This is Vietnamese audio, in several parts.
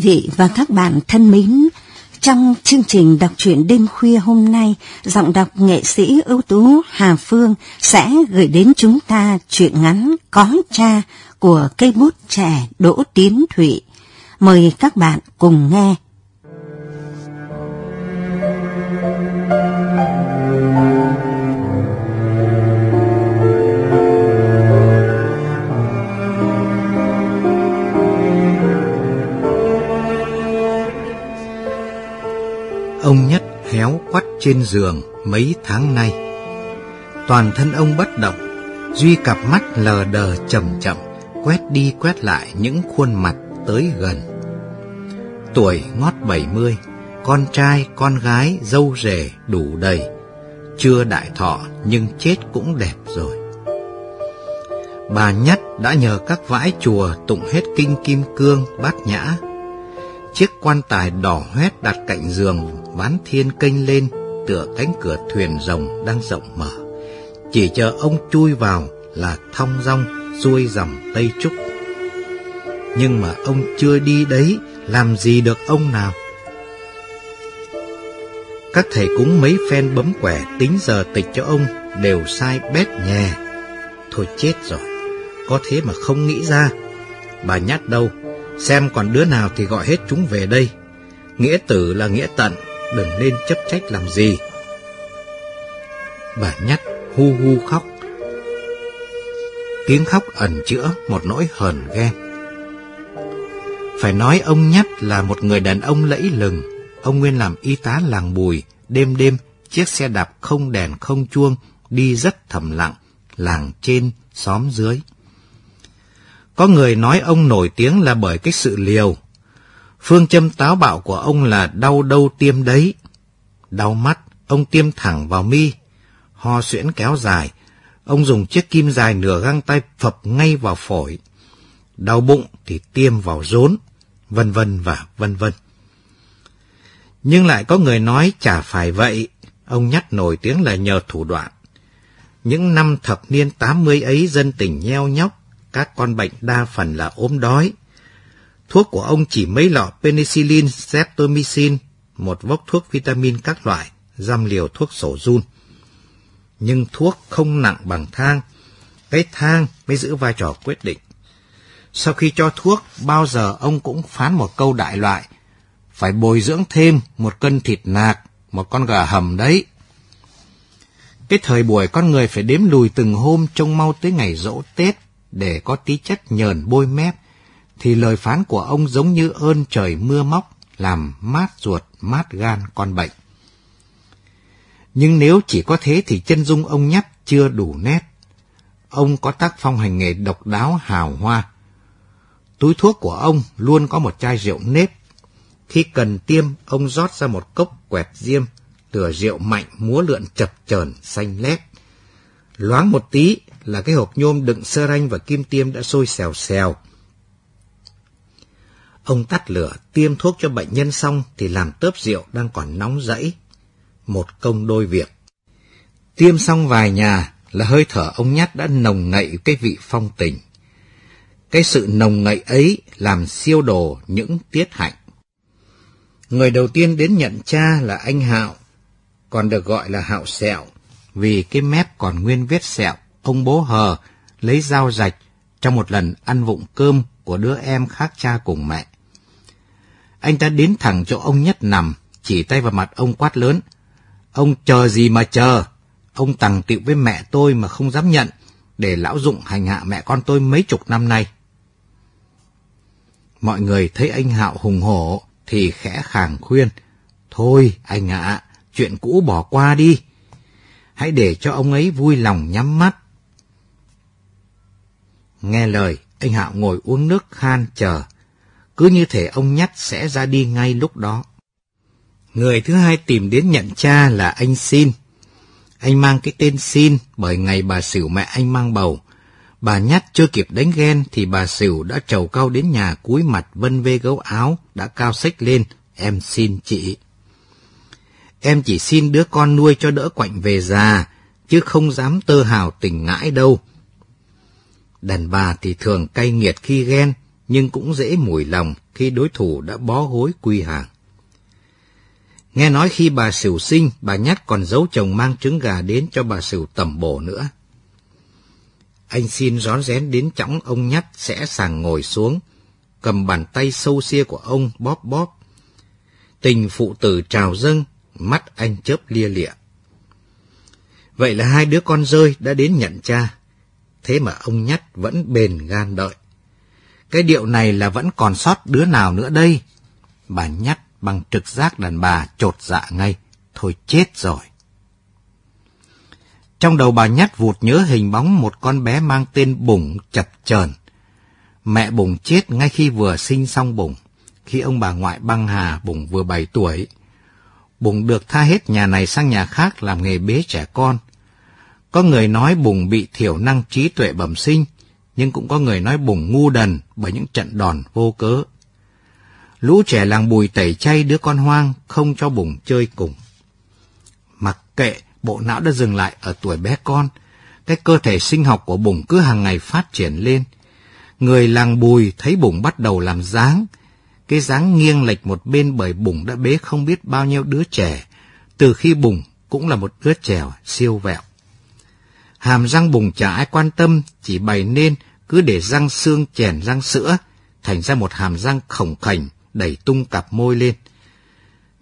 Vị và các bạn thân mến, trong chương trình đọc truyện đêm khuya hôm nay, giọng đọc nghệ sĩ ưu tú Hà Phương sẽ gửi đến chúng ta truyện ngắn Có cha của cây bút trẻ Đỗ Tiến Thụy. Mời các bạn cùng nghe. Trên giường mấy tháng nay. Toàn thân ông bất động, duy cặp mắt lờ đờ chậm chậm, quét đi quét lại những khuôn mặt tới gần. Tuổi ngót bảy mươi, con trai, con gái, dâu rể đủ đầy. Chưa đại thọ nhưng chết cũng đẹp rồi. Bà Nhất đã nhờ các vãi chùa tụng hết kinh kim cương bát nhã Chiếc quan tài đỏ hoét đặt cạnh giường ván thiên kênh lên tựa cánh cửa thuyền rồng đang rộng mở. Chỉ chờ ông chui vào là thong dong xuôi dòng Tây Trúc. Nhưng mà ông chưa đi đấy, làm gì được ông nào? Các thầy cúng mấy phen bấm quẻ tính giờ tịch cho ông đều sai bét nhè. Thôi chết rồi, có thế mà không nghĩ ra. Bà nhát đâu, Xem còn đứa nào thì gọi hết chúng về đây. Nghĩa tử là nghĩa tận, đừng nên chấp trách làm gì. Bà nhắc hu hu khóc. Tiếng khóc ẩn chữa một nỗi hờn ghen. Phải nói ông Nhắt là một người đàn ông lẫy lừng. Ông nguyên làm y tá làng bùi, đêm đêm chiếc xe đạp không đèn không chuông, đi rất thầm lặng, làng trên, xóm dưới. Có người nói ông nổi tiếng là bởi cái sự liều. Phương châm táo bạo của ông là đau đâu tiêm đấy. Đau mắt, ông tiêm thẳng vào mi. Ho suyễn kéo dài, ông dùng chiếc kim dài nửa găng tay phập ngay vào phổi. Đau bụng thì tiêm vào rốn, vân vân và vân vân. Nhưng lại có người nói chả phải vậy, ông nhắc nổi tiếng là nhờ thủ đoạn. Những năm thập niên 80 ấy dân tỉnh nheo nhóc, các con bệnh đa phần là ốm đói. Thuốc của ông chỉ mấy lọ penicillin, streptomycin, một vốc thuốc vitamin các loại, giam liều thuốc sổ run. Nhưng thuốc không nặng bằng thang, cái thang mới giữ vai trò quyết định. Sau khi cho thuốc, bao giờ ông cũng phán một câu đại loại, phải bồi dưỡng thêm một cân thịt nạc, một con gà hầm đấy. Cái thời buổi con người phải đếm lùi từng hôm trông mau tới ngày rỗ Tết để có tí chất nhờn bôi mép, thì lời phán của ông giống như ơn trời mưa móc, làm mát ruột, mát gan con bệnh. Nhưng nếu chỉ có thế thì chân dung ông nhắc chưa đủ nét. Ông có tác phong hành nghề độc đáo hào hoa. Túi thuốc của ông luôn có một chai rượu nếp. Khi cần tiêm, ông rót ra một cốc quẹt diêm, lửa rượu mạnh múa lượn chập chờn xanh lét. Loáng một tí là cái hộp nhôm đựng sơ ranh và kim tiêm đã sôi xèo xèo. Ông tắt lửa, tiêm thuốc cho bệnh nhân xong thì làm tớp rượu đang còn nóng rẫy. Một công đôi việc. Tiêm xong vài nhà là hơi thở ông nhát đã nồng ngậy cái vị phong tình. Cái sự nồng ngậy ấy làm siêu đồ những tiết hạnh. Người đầu tiên đến nhận cha là anh Hạo, còn được gọi là Hạo Sẹo, vì cái mép còn nguyên vết sẹo ông bố hờ lấy dao rạch trong một lần ăn vụng cơm của đứa em khác cha cùng mẹ. Anh ta đến thẳng chỗ ông Nhất nằm, chỉ tay vào mặt ông quát lớn. Ông chờ gì mà chờ, Ông tằng tiệu với mẹ tôi mà không dám nhận, để lão dụng hành hạ mẹ con tôi mấy chục năm nay. Mọi người thấy anh Hạo hùng hổ thì khẽ khàng khuyên. Thôi anh ạ, chuyện cũ bỏ qua đi. Hãy để cho ông ấy vui lòng nhắm mắt. Nghe lời, anh Hạo ngồi uống nước khan chờ. Cứ như thể ông nhắt sẽ ra đi ngay lúc đó. Người thứ hai tìm đến nhận cha là anh Xin. Anh mang cái tên Xin bởi ngày bà xỉu mẹ anh mang bầu. Bà nhắt chưa kịp đánh ghen thì bà xỉu đã trầu cao đến nhà cúi mặt vân vê gấu áo đã cao xách lên. Em xin chị. Em chỉ xin đứa con nuôi cho đỡ quạnh về già, chứ không dám tơ hào tình ngãi đâu. Đàn bà thì thường cay nghiệt khi ghen, nhưng cũng dễ mùi lòng khi đối thủ đã bó gối quy hàng. Nghe nói khi bà Sửu sinh, bà Nhát còn giấu chồng mang trứng gà đến cho bà Sửu tẩm bổ nữa. Anh xin rón rén đến chõng ông Nhát sẽ sàng ngồi xuống, cầm bàn tay sâu xia của ông bóp bóp. Tình phụ tử trào dâng, mắt anh chớp lia lịa. Vậy là hai đứa con rơi đã đến nhận cha. Thế mà ông Nhát vẫn bền gan đợi. Cái điệu này là vẫn còn sót đứa nào nữa đây? Bà Nhát bằng trực giác đàn bà trột dạ ngay. Thôi chết rồi. Trong đầu bà nhát vụt nhớ hình bóng một con bé mang tên Bùng chập chờn. Mẹ Bùng chết ngay khi vừa sinh xong Bùng, khi ông bà ngoại băng hà Bùng vừa 7 tuổi. Bùng được tha hết nhà này sang nhà khác làm nghề bế trẻ con. Có người nói Bùng bị thiểu năng trí tuệ bẩm sinh, nhưng cũng có người nói Bùng ngu đần bởi những trận đòn vô cớ lũ trẻ làng bùi tẩy chay đứa con hoang, không cho bùng chơi cùng. Mặc kệ, bộ não đã dừng lại ở tuổi bé con, cái cơ thể sinh học của bùng cứ hàng ngày phát triển lên. Người làng bùi thấy bùng bắt đầu làm dáng, cái dáng nghiêng lệch một bên bởi bùng đã bế không biết bao nhiêu đứa trẻ, từ khi bùng cũng là một đứa trẻ siêu vẹo. Hàm răng bùng chả ai quan tâm, chỉ bày nên cứ để răng xương chèn răng sữa, thành ra một hàm răng khổng khảnh, đẩy tung cặp môi lên.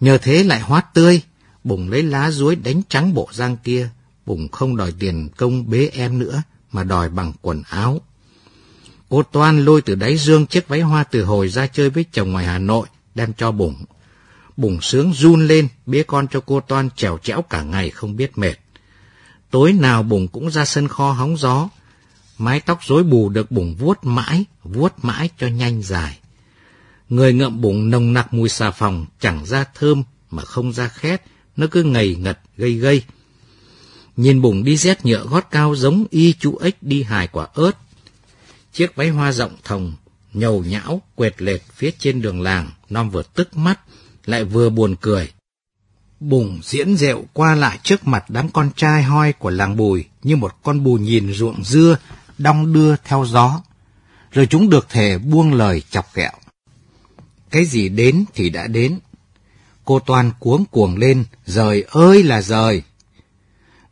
Nhờ thế lại hoát tươi, Bùng lấy lá ruối đánh trắng bộ răng kia. Bùng không đòi tiền công bế em nữa, mà đòi bằng quần áo. Cô Toan lôi từ đáy dương chiếc váy hoa từ hồi ra chơi với chồng ngoài Hà Nội, đem cho Bùng. Bùng sướng run lên, bế con cho cô Toan trèo trẽo cả ngày không biết mệt. Tối nào Bùng cũng ra sân kho hóng gió. Mái tóc rối bù được Bùng vuốt mãi, vuốt mãi cho nhanh dài. Người ngậm bùng nồng nặc mùi xà phòng, chẳng ra thơm mà không ra khét, nó cứ ngầy ngật, gây gây. Nhìn bùng đi dép nhựa gót cao giống y chú ếch đi hài quả ớt. Chiếc váy hoa rộng thòng, nhầu nhão, quệt lệt phía trên đường làng, non vừa tức mắt, lại vừa buồn cười. Bùng diễn rệu qua lại trước mặt đám con trai hoi của làng bùi như một con bù nhìn ruộng dưa, đong đưa theo gió. Rồi chúng được thề buông lời chọc ghẹo. Cái gì đến thì đã đến. Cô toàn cuống cuồng lên, rời ơi là rời.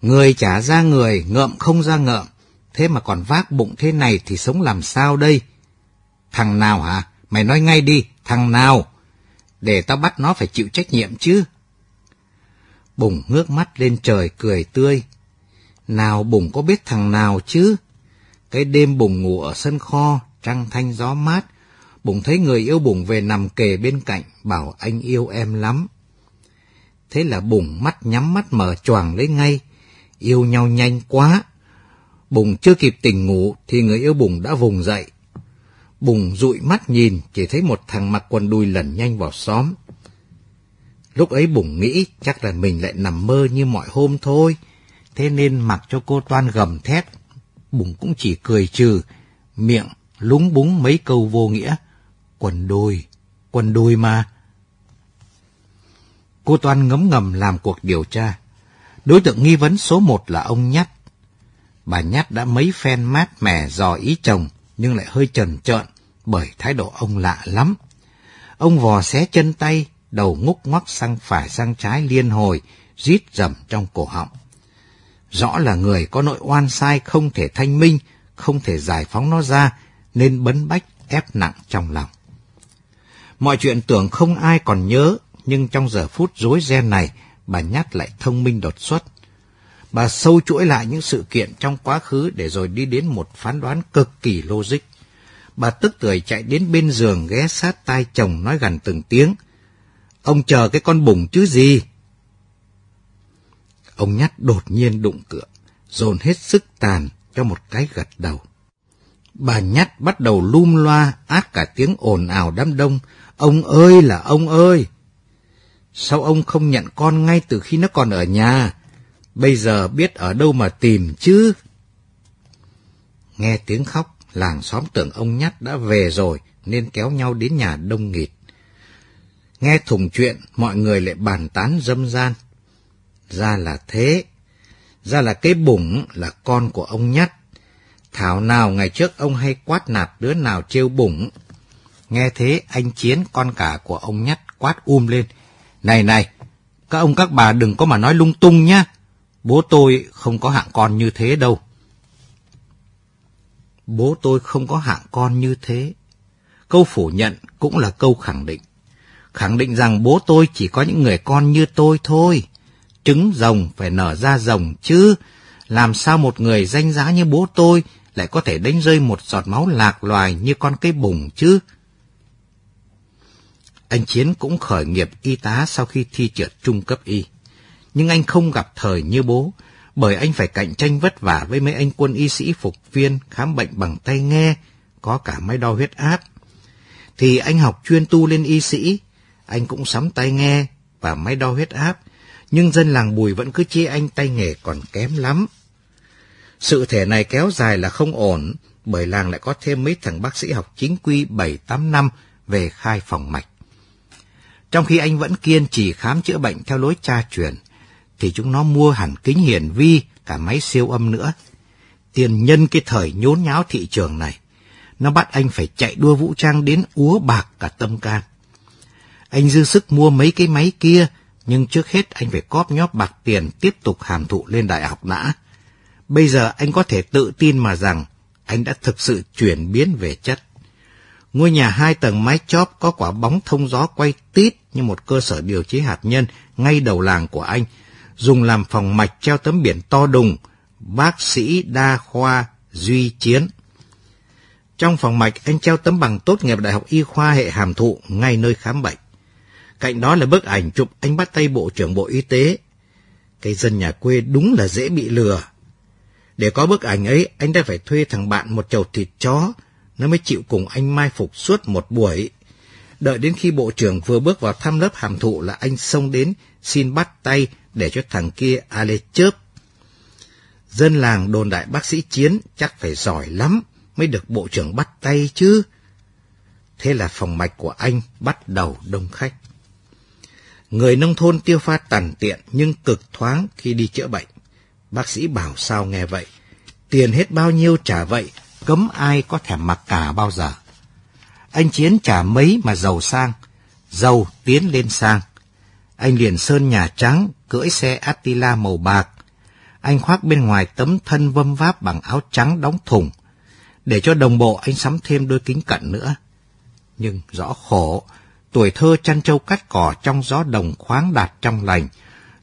Người trả ra người, ngợm không ra ngợm. Thế mà còn vác bụng thế này thì sống làm sao đây? Thằng nào hả? Mày nói ngay đi, thằng nào? Để tao bắt nó phải chịu trách nhiệm chứ. Bùng ngước mắt lên trời cười tươi. Nào Bùng có biết thằng nào chứ? Cái đêm Bùng ngủ ở sân kho, trăng thanh gió mát, bùng thấy người yêu bùng về nằm kề bên cạnh, bảo anh yêu em lắm. Thế là bùng mắt nhắm mắt mở choàng lấy ngay, yêu nhau nhanh quá. Bùng chưa kịp tỉnh ngủ thì người yêu Bùng đã vùng dậy. Bùng dụi mắt nhìn, chỉ thấy một thằng mặc quần đùi lẩn nhanh vào xóm. Lúc ấy Bùng nghĩ chắc là mình lại nằm mơ như mọi hôm thôi, thế nên mặc cho cô toan gầm thét. Bùng cũng chỉ cười trừ, miệng lúng búng mấy câu vô nghĩa. Quần đùi, quần đùi mà. Cô Toan ngấm ngầm làm cuộc điều tra. Đối tượng nghi vấn số một là ông Nhắt. Bà Nhắt đã mấy phen mát mẻ dò ý chồng, nhưng lại hơi trần trợn, bởi thái độ ông lạ lắm. Ông vò xé chân tay, đầu ngúc ngoắc sang phải sang trái liên hồi, rít rầm trong cổ họng. Rõ là người có nội oan sai không thể thanh minh, không thể giải phóng nó ra, nên bấn bách ép nặng trong lòng. Mọi chuyện tưởng không ai còn nhớ, nhưng trong giờ phút rối ren này, bà nhát lại thông minh đột xuất. Bà sâu chuỗi lại những sự kiện trong quá khứ để rồi đi đến một phán đoán cực kỳ logic. Bà tức tưởi chạy đến bên giường ghé sát tai chồng nói gần từng tiếng. Ông chờ cái con bùng chứ gì? Ông nhắt đột nhiên đụng cửa, dồn hết sức tàn cho một cái gật đầu. Bà nhắt bắt đầu lum loa át cả tiếng ồn ào đám đông. Ông ơi là ông ơi! Sao ông không nhận con ngay từ khi nó còn ở nhà? Bây giờ biết ở đâu mà tìm chứ? Nghe tiếng khóc, làng xóm tưởng ông nhắt đã về rồi nên kéo nhau đến nhà đông nghịt. Nghe thùng chuyện, mọi người lại bàn tán dâm gian. Ra là thế. Ra là cái bụng là con của ông Nhất. Thảo nào ngày trước ông hay quát nạt đứa nào trêu bụng. Nghe thế anh Chiến con cả của ông Nhất, quát um lên. Này này, các ông các bà đừng có mà nói lung tung nhá. Bố tôi không có hạng con như thế đâu. Bố tôi không có hạng con như thế. Câu phủ nhận cũng là câu khẳng định. Khẳng định rằng bố tôi chỉ có những người con như tôi thôi. Trứng rồng phải nở ra rồng chứ. Làm sao một người danh giá như bố tôi lại có thể đánh rơi một giọt máu lạc loài như con cây bùng chứ? Anh Chiến cũng khởi nghiệp y tá sau khi thi trượt trung cấp y. Nhưng anh không gặp thời như bố, bởi anh phải cạnh tranh vất vả với mấy anh quân y sĩ phục viên khám bệnh bằng tay nghe, có cả máy đo huyết áp. Thì anh học chuyên tu lên y sĩ, anh cũng sắm tay nghe và máy đo huyết áp, nhưng dân làng Bùi vẫn cứ chê anh tay nghề còn kém lắm. Sự thể này kéo dài là không ổn, bởi làng lại có thêm mấy thằng bác sĩ học chính quy 7-8 năm về khai phòng mạch. Trong khi anh vẫn kiên trì khám chữa bệnh theo lối cha truyền, thì chúng nó mua hẳn kính hiển vi, cả máy siêu âm nữa. Tiền nhân cái thời nhốn nháo thị trường này, nó bắt anh phải chạy đua vũ trang đến úa bạc cả tâm can. Anh dư sức mua mấy cái máy kia, nhưng trước hết anh phải cóp nhóp bạc tiền tiếp tục hàm thụ lên đại học đã. Bây giờ anh có thể tự tin mà rằng anh đã thực sự chuyển biến về chất. Ngôi nhà hai tầng mái chóp có quả bóng thông gió quay tít như một cơ sở điều chế hạt nhân ngay đầu làng của anh, dùng làm phòng mạch treo tấm biển to đùng, bác sĩ đa khoa Duy Chiến. Trong phòng mạch, anh treo tấm bằng tốt nghiệp Đại học Y khoa hệ hàm thụ ngay nơi khám bệnh. Cạnh đó là bức ảnh chụp anh bắt tay Bộ trưởng Bộ Y tế. Cái dân nhà quê đúng là dễ bị lừa. Để có bức ảnh ấy, anh đã phải thuê thằng bạn một chầu thịt chó, nó mới chịu cùng anh mai phục suốt một buổi. Đợi đến khi bộ trưởng vừa bước vào thăm lớp hàm thụ là anh xông đến xin bắt tay để cho thằng kia a lê chớp. Dân làng đồn đại bác sĩ chiến chắc phải giỏi lắm mới được bộ trưởng bắt tay chứ. Thế là phòng mạch của anh bắt đầu đông khách. Người nông thôn tiêu pha tàn tiện nhưng cực thoáng khi đi chữa bệnh. Bác sĩ bảo sao nghe vậy. Tiền hết bao nhiêu trả vậy, cấm ai có thèm mặc cả bao giờ. Anh Chiến trả mấy mà giàu sang, giàu tiến lên sang. Anh liền sơn nhà trắng, cưỡi xe Attila màu bạc. Anh khoác bên ngoài tấm thân vâm váp bằng áo trắng đóng thùng. Để cho đồng bộ anh sắm thêm đôi kính cận nữa. Nhưng rõ khổ, tuổi thơ chăn trâu cắt cỏ trong gió đồng khoáng đạt trong lành.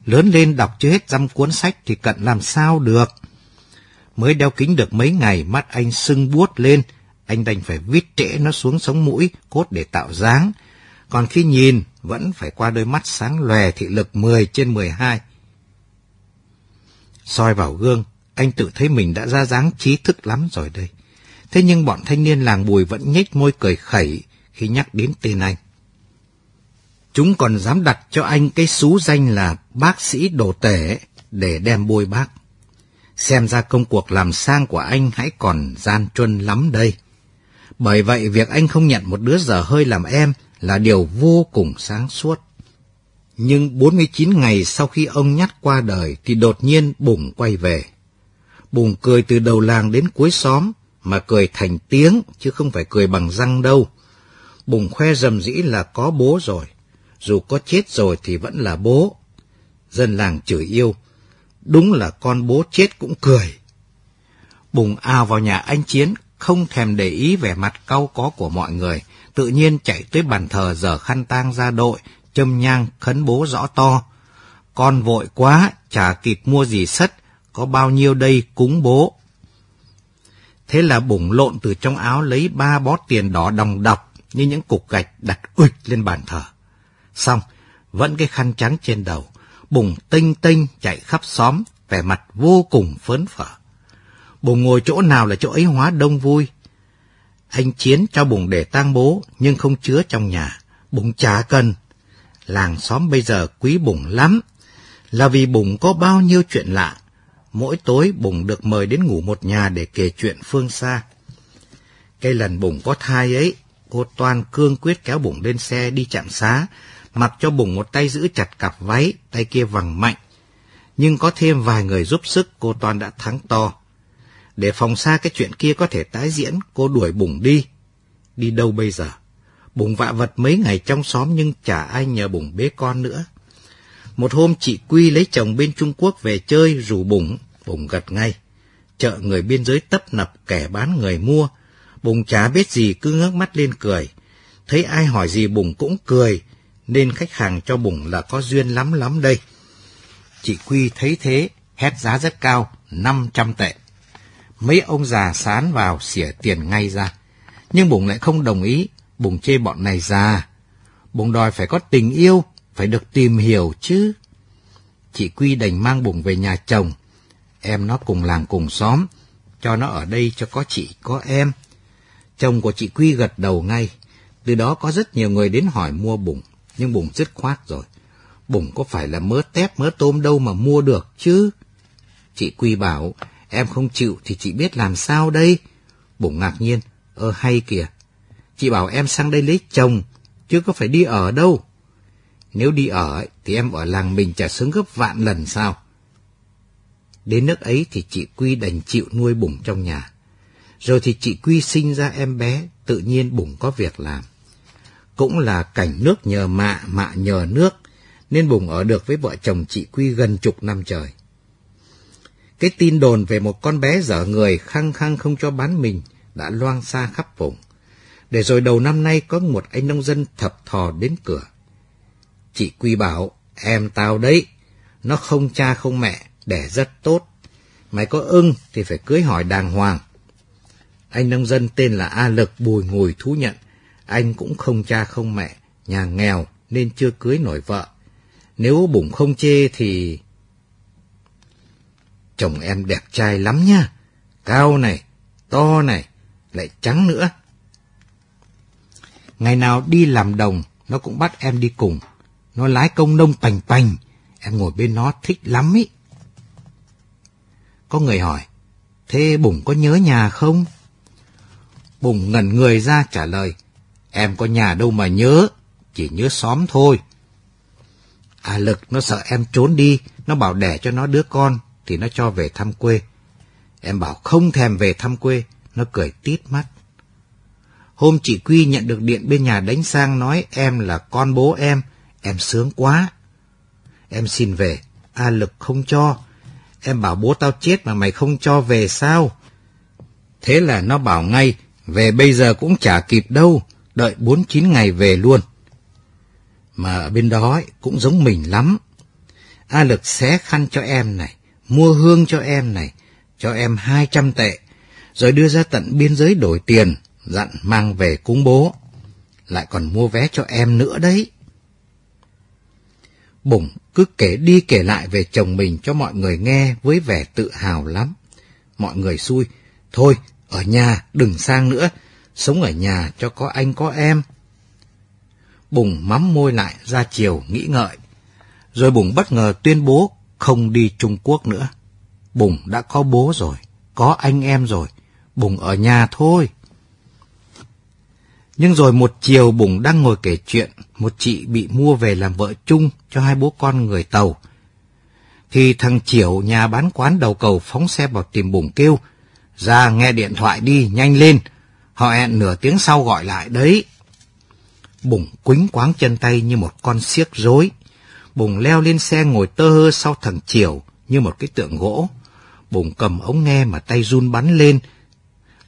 Lớn lên đọc chưa hết dăm cuốn sách thì cận làm sao được. Mới đeo kính được mấy ngày mắt anh sưng buốt lên, anh đành phải vít trễ nó xuống sống mũi, cốt để tạo dáng. Còn khi nhìn, vẫn phải qua đôi mắt sáng lòe thị lực 10 trên 12. soi vào gương, anh tự thấy mình đã ra dáng trí thức lắm rồi đây. Thế nhưng bọn thanh niên làng bùi vẫn nhếch môi cười khẩy khi nhắc đến tên anh. Chúng còn dám đặt cho anh cái xú danh là bác sĩ đồ tể để đem bôi bác. Xem ra công cuộc làm sang của anh hãy còn gian truân lắm đây. Bởi vậy việc anh không nhận một đứa dở hơi làm em là điều vô cùng sáng suốt. Nhưng 49 ngày sau khi ông nhát qua đời thì đột nhiên Bùng quay về. Bùng cười từ đầu làng đến cuối xóm, mà cười thành tiếng chứ không phải cười bằng răng đâu. Bùng khoe rầm rĩ là có bố rồi, dù có chết rồi thì vẫn là bố. Dân làng chửi yêu, đúng là con bố chết cũng cười. Bùng ao vào nhà anh Chiến, không thèm để ý vẻ mặt cau có của mọi người, tự nhiên chạy tới bàn thờ giờ khăn tang ra đội, châm nhang khấn bố rõ to. Con vội quá, chả kịp mua gì sất, có bao nhiêu đây cúng bố. Thế là bùng lộn từ trong áo lấy ba bó tiền đỏ đồng đọc như những cục gạch đặt ụt lên bàn thờ. Xong, vẫn cái khăn trắng trên đầu, bùng tinh tinh chạy khắp xóm, vẻ mặt vô cùng phấn phở. Bùng ngồi chỗ nào là chỗ ấy hóa đông vui. Anh Chiến cho Bùng để tang bố, nhưng không chứa trong nhà. Bùng chả cần. Làng xóm bây giờ quý Bùng lắm, là vì Bùng có bao nhiêu chuyện lạ. Mỗi tối Bùng được mời đến ngủ một nhà để kể chuyện phương xa. Cái lần Bùng có thai ấy, cô Toan cương quyết kéo Bùng lên xe đi chạm xá, mặc cho Bùng một tay giữ chặt cặp váy, tay kia vằng mạnh. Nhưng có thêm vài người giúp sức, cô Toan đã thắng to. Để phòng xa cái chuyện kia có thể tái diễn, cô đuổi Bùng đi. Đi đâu bây giờ? Bùng vạ vật mấy ngày trong xóm nhưng chả ai nhờ Bùng bế con nữa. Một hôm chị Quy lấy chồng bên Trung Quốc về chơi rủ Bùng, Bùng gật ngay. Chợ người biên giới tấp nập kẻ bán người mua. Bùng chả biết gì cứ ngước mắt lên cười. Thấy ai hỏi gì Bùng cũng cười, nên khách hàng cho Bùng là có duyên lắm lắm đây. Chị Quy thấy thế, hét giá rất cao, 500 tệ. Mấy ông già sán vào xỉa tiền ngay ra. Nhưng Bùng lại không đồng ý, Bùng chê bọn này già. Bùng đòi phải có tình yêu, phải được tìm hiểu chứ. Chị Quy đành mang Bùng về nhà chồng. Em nó cùng làng cùng xóm, cho nó ở đây cho có chị, có em. Chồng của chị Quy gật đầu ngay. Từ đó có rất nhiều người đến hỏi mua Bùng, nhưng Bùng dứt khoát rồi. Bùng có phải là mớ tép mớ tôm đâu mà mua được chứ? Chị Quy bảo, em không chịu thì chị biết làm sao đây? Bùng ngạc nhiên, ơ hay kìa. Chị bảo em sang đây lấy chồng, chứ có phải đi ở đâu. Nếu đi ở thì em ở làng mình chả sướng gấp vạn lần sao? Đến nước ấy thì chị Quy đành chịu nuôi Bùng trong nhà. Rồi thì chị Quy sinh ra em bé, tự nhiên Bùng có việc làm. Cũng là cảnh nước nhờ mạ, mạ nhờ nước, nên Bùng ở được với vợ chồng chị Quy gần chục năm trời. Cái tin đồn về một con bé dở người khăng khăng không cho bán mình đã loang xa khắp vùng. Để rồi đầu năm nay có một anh nông dân thập thò đến cửa. Chị Quy bảo, em tao đấy, nó không cha không mẹ, đẻ rất tốt. Mày có ưng thì phải cưới hỏi đàng hoàng. Anh nông dân tên là A Lực bùi ngùi thú nhận, anh cũng không cha không mẹ, nhà nghèo nên chưa cưới nổi vợ. Nếu bụng không chê thì... Chồng em đẹp trai lắm nha, cao này, to này, lại trắng nữa. Ngày nào đi làm đồng, nó cũng bắt em đi cùng. Nó lái công nông pành pành, em ngồi bên nó thích lắm ý. Có người hỏi, thế Bùng có nhớ nhà không? Bùng ngẩn người ra trả lời, em có nhà đâu mà nhớ, chỉ nhớ xóm thôi. À Lực nó sợ em trốn đi, nó bảo đẻ cho nó đứa con, thì nó cho về thăm quê. Em bảo không thèm về thăm quê, nó cười tít mắt. Hôm chị Quy nhận được điện bên nhà đánh sang nói em là con bố em, em sướng quá. Em xin về, A Lực không cho. Em bảo bố tao chết mà mày không cho về sao? Thế là nó bảo ngay, về bây giờ cũng chả kịp đâu, đợi bốn chín ngày về luôn. Mà ở bên đó ấy, cũng giống mình lắm. A Lực xé khăn cho em này, mua hương cho em này, cho em hai trăm tệ, rồi đưa ra tận biên giới đổi tiền, dặn mang về cúng bố. Lại còn mua vé cho em nữa đấy. Bụng cứ kể đi kể lại về chồng mình cho mọi người nghe với vẻ tự hào lắm. Mọi người xui, thôi, ở nhà, đừng sang nữa, sống ở nhà cho có anh có em. Bùng mắm môi lại ra chiều nghĩ ngợi. Rồi Bùng bất ngờ tuyên bố không đi Trung Quốc nữa. Bùng đã có bố rồi, có anh em rồi, Bùng ở nhà thôi. Nhưng rồi một chiều Bùng đang ngồi kể chuyện, một chị bị mua về làm vợ chung cho hai bố con người Tàu. Thì thằng Chiểu nhà bán quán đầu cầu phóng xe vào tìm Bùng kêu, ra nghe điện thoại đi, nhanh lên, họ hẹn nửa tiếng sau gọi lại đấy. Bùng quính quáng chân tay như một con xiếc rối. Bùng leo lên xe ngồi tơ hơ sau thằng chiều như một cái tượng gỗ. Bùng cầm ống nghe mà tay run bắn lên.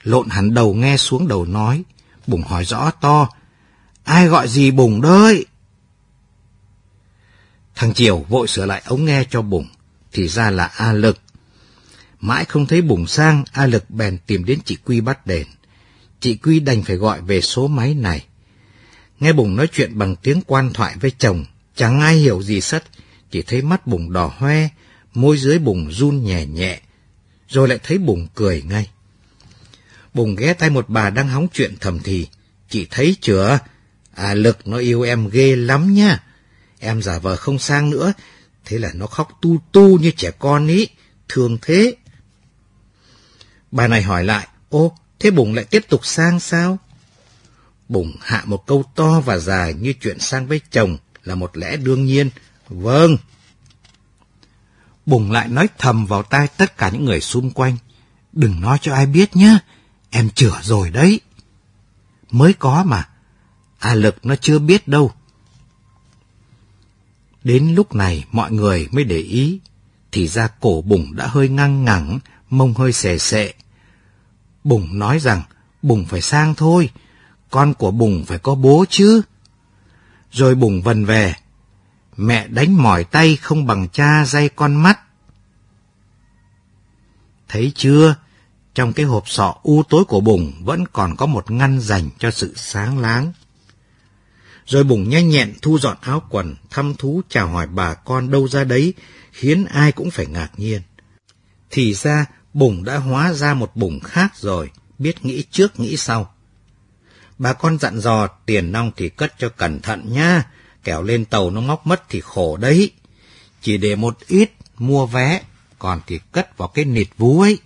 Lộn hẳn đầu nghe xuống đầu nói. Bùng hỏi rõ to. Ai gọi gì Bùng đấy? Thằng chiều vội sửa lại ống nghe cho Bùng. Thì ra là A Lực. Mãi không thấy bùng sang, A Lực bèn tìm đến chị Quy bắt đền. Chị Quy đành phải gọi về số máy này. Nghe Bùng nói chuyện bằng tiếng quan thoại với chồng, chẳng ai hiểu gì sất, chỉ thấy mắt Bùng đỏ hoe, môi dưới Bùng run nhẹ nhẹ, rồi lại thấy Bùng cười ngay. Bùng ghé tay một bà đang hóng chuyện thầm thì, chị thấy chưa? À Lực nó yêu em ghê lắm nha. Em giả vờ không sang nữa, thế là nó khóc tu tu như trẻ con ý, thường thế. Bà này hỏi lại, ô, thế Bùng lại tiếp tục sang sao? Bùng hạ một câu to và dài như chuyện sang với chồng là một lẽ đương nhiên. Vâng. Bùng lại nói thầm vào tai tất cả những người xung quanh. Đừng nói cho ai biết nhé, em chữa rồi đấy. Mới có mà, à lực nó chưa biết đâu. Đến lúc này mọi người mới để ý, thì ra cổ Bùng đã hơi ngang ngẳng, mông hơi xề xệ. Bùng nói rằng Bùng phải sang thôi, con của Bùng phải có bố chứ. Rồi Bùng vần về, mẹ đánh mỏi tay không bằng cha dây con mắt. Thấy chưa, trong cái hộp sọ u tối của Bùng vẫn còn có một ngăn dành cho sự sáng láng. Rồi Bùng nhanh nhẹn thu dọn áo quần, thăm thú chào hỏi bà con đâu ra đấy, khiến ai cũng phải ngạc nhiên. Thì ra, Bùng đã hóa ra một Bùng khác rồi, biết nghĩ trước nghĩ sau. Bà con dặn dò tiền nong thì cất cho cẩn thận nha, kẻo lên tàu nó móc mất thì khổ đấy. Chỉ để một ít mua vé, còn thì cất vào cái nịt vú ấy.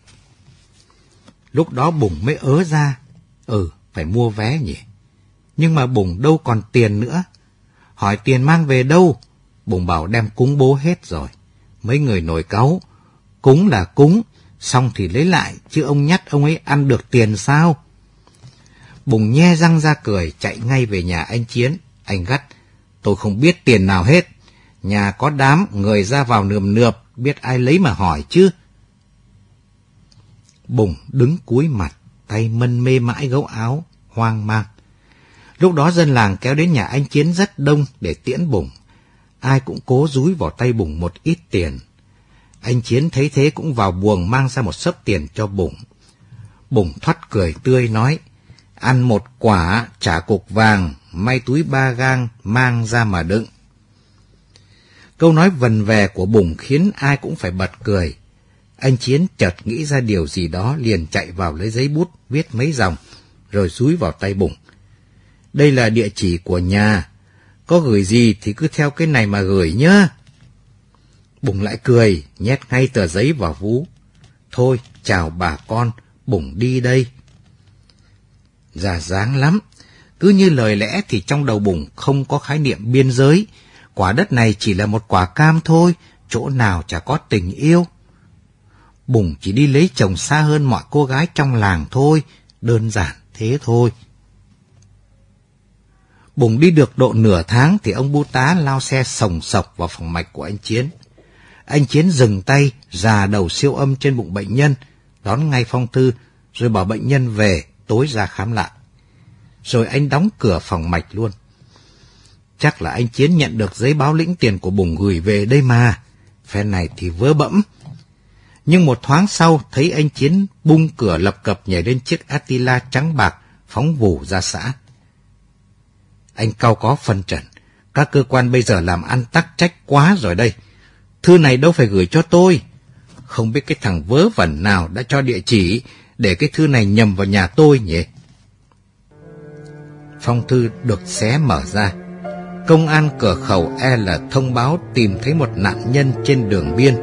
Lúc đó Bùng mới ớ ra, ừ, phải mua vé nhỉ. Nhưng mà Bùng đâu còn tiền nữa. Hỏi tiền mang về đâu? Bùng bảo đem cúng bố hết rồi. Mấy người nổi cáu. Cúng là cúng, xong thì lấy lại, chứ ông nhắt ông ấy ăn được tiền sao? Bùng nhe răng ra cười, chạy ngay về nhà anh Chiến. Anh gắt, tôi không biết tiền nào hết. Nhà có đám, người ra vào nườm nượp, biết ai lấy mà hỏi chứ. Bùng đứng cúi mặt, tay mân mê mãi gấu áo, hoang mang. Lúc đó dân làng kéo đến nhà anh Chiến rất đông để tiễn Bùng. Ai cũng cố rúi vào tay Bùng một ít tiền. Anh Chiến thấy thế cũng vào buồng mang ra một sấp tiền cho Bụng. Bụng thoát cười tươi nói, ăn một quả trả cục vàng, may túi ba gang mang ra mà đựng. Câu nói vần về của Bụng khiến ai cũng phải bật cười. Anh Chiến chợt nghĩ ra điều gì đó liền chạy vào lấy giấy bút viết mấy dòng, rồi rúi vào tay Bụng. Đây là địa chỉ của nhà, có gửi gì thì cứ theo cái này mà gửi nhá. Bùng lại cười, nhét ngay tờ giấy vào vú. Thôi, chào bà con, Bùng đi đây. Già dáng lắm, cứ như lời lẽ thì trong đầu Bùng không có khái niệm biên giới. Quả đất này chỉ là một quả cam thôi, chỗ nào chả có tình yêu. Bùng chỉ đi lấy chồng xa hơn mọi cô gái trong làng thôi, đơn giản thế thôi. Bùng đi được độ nửa tháng thì ông bưu tá lao xe sồng sọc vào phòng mạch của anh Chiến. Anh Chiến dừng tay, già đầu siêu âm trên bụng bệnh nhân, đón ngay phong thư, rồi bảo bệnh nhân về, tối ra khám lại. Rồi anh đóng cửa phòng mạch luôn. Chắc là anh Chiến nhận được giấy báo lĩnh tiền của Bùng gửi về đây mà. Phen này thì vớ bẫm. Nhưng một thoáng sau thấy anh Chiến bung cửa lập cập nhảy lên chiếc Attila trắng bạc phóng vù ra xã. Anh cao có phân trần. Các cơ quan bây giờ làm ăn tắc trách quá rồi đây. Thư này đâu phải gửi cho tôi. Không biết cái thằng vớ vẩn nào đã cho địa chỉ để cái thư này nhầm vào nhà tôi nhỉ? Phong thư được xé mở ra. Công an cửa khẩu L thông báo tìm thấy một nạn nhân trên đường biên,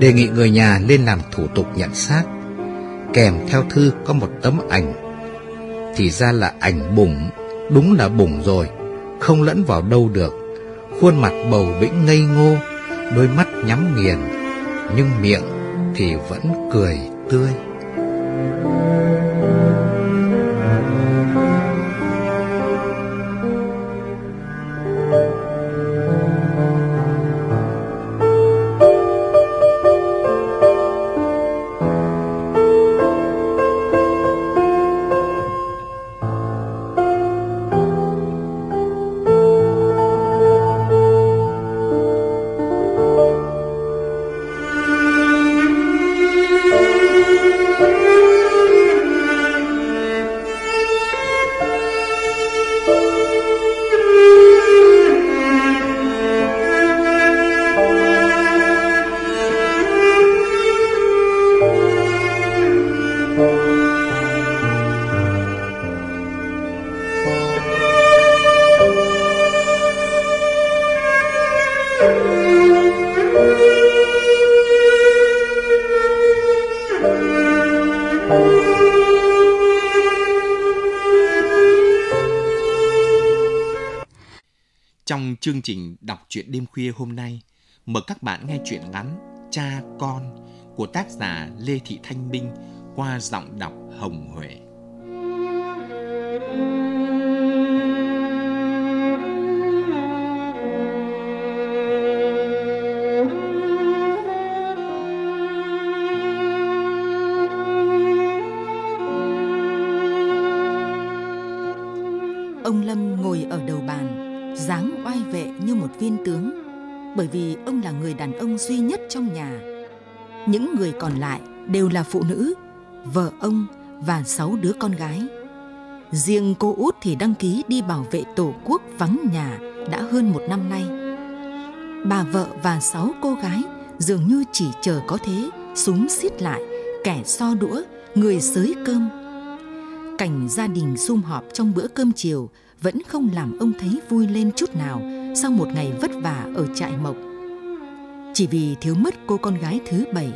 đề nghị người nhà lên làm thủ tục nhận xác. Kèm theo thư có một tấm ảnh. Thì ra là ảnh bụng, đúng là bụng rồi, không lẫn vào đâu được. Khuôn mặt bầu bĩnh ngây ngô, đôi mắt nhắm nghiền, nhưng miệng thì vẫn cười tươi. Chương trình đọc truyện đêm khuya hôm nay, mời các bạn nghe truyện ngắn Cha Con của tác giả Lê Thị Thanh Minh qua giọng đọc Hồng Huệ. Ông Lâm ngồi ở đầu bàn, dáng oai vệ như một viên tướng, bởi vì ông là người đàn ông duy nhất trong nhà. Những người còn lại đều là phụ nữ, vợ ông và sáu đứa con gái. Riêng cô út thì đăng ký đi bảo vệ tổ quốc vắng nhà đã hơn một năm nay. Bà vợ và sáu cô gái dường như chỉ chờ có thế, súng xiết lại, kẻ so đũa, người xới cơm cảnh gia đình sum họp trong bữa cơm chiều vẫn không làm ông thấy vui lên chút nào sau một ngày vất vả ở trại mộc. Chỉ vì thiếu mất cô con gái thứ bảy,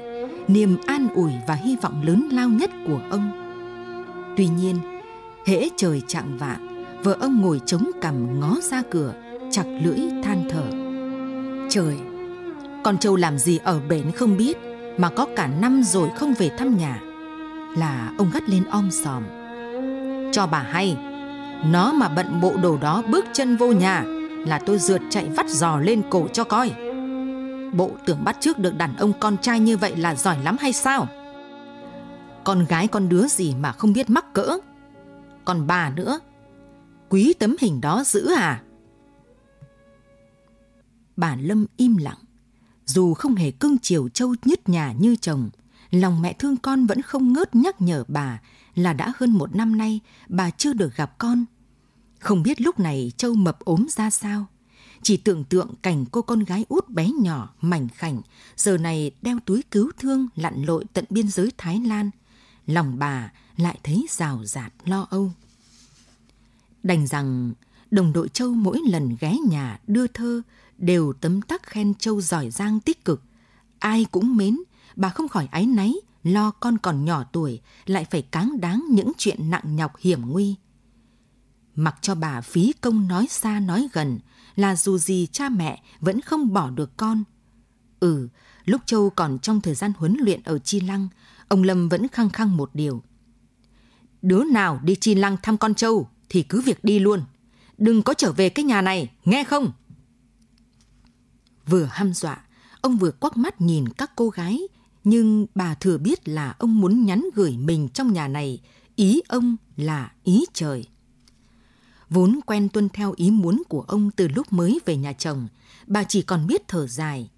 niềm an ủi và hy vọng lớn lao nhất của ông. Tuy nhiên, hễ trời chạng vạng, vợ ông ngồi chống cằm ngó ra cửa, chặt lưỡi than thở. Trời, con trâu làm gì ở bến không biết, mà có cả năm rồi không về thăm nhà. Là ông gắt lên om sòm cho bà hay nó mà bận bộ đồ đó bước chân vô nhà Là tôi rượt chạy vắt giò lên cổ cho coi. Bộ tưởng bắt trước được đàn ông con trai như vậy là giỏi lắm hay sao? Con gái con đứa gì mà không biết mắc cỡ? Còn bà nữa, Quý tấm hình đó giữ à? Bà Lâm im lặng. Dù không hề cưng chiều châu nhất nhà như chồng, Lòng mẹ thương con vẫn không ngớt nhắc nhở bà là đã hơn một năm nay bà chưa được gặp con. Không biết lúc này Châu mập ốm ra sao. Chỉ tưởng tượng cảnh cô con gái út bé nhỏ, mảnh khảnh, giờ này đeo túi cứu thương lặn lội tận biên giới Thái Lan. Lòng bà lại thấy rào rạt lo âu. Đành rằng đồng đội Châu mỗi lần ghé nhà đưa thơ đều tấm tắc khen Châu giỏi giang tích cực. Ai cũng mến, bà không khỏi áy náy lo con còn nhỏ tuổi lại phải cáng đáng những chuyện nặng nhọc hiểm nguy. Mặc cho bà phí công nói xa nói gần là dù gì cha mẹ vẫn không bỏ được con. Ừ, lúc Châu còn trong thời gian huấn luyện ở Chi Lăng, ông Lâm vẫn khăng khăng một điều. Đứa nào đi Chi Lăng thăm con Châu thì cứ việc đi luôn. Đừng có trở về cái nhà này, nghe không? Vừa hăm dọa, ông vừa quắc mắt nhìn các cô gái nhưng bà thừa biết là ông muốn nhắn gửi mình trong nhà này, ý ông là ý trời. Vốn quen tuân theo ý muốn của ông từ lúc mới về nhà chồng, bà chỉ còn biết thở dài.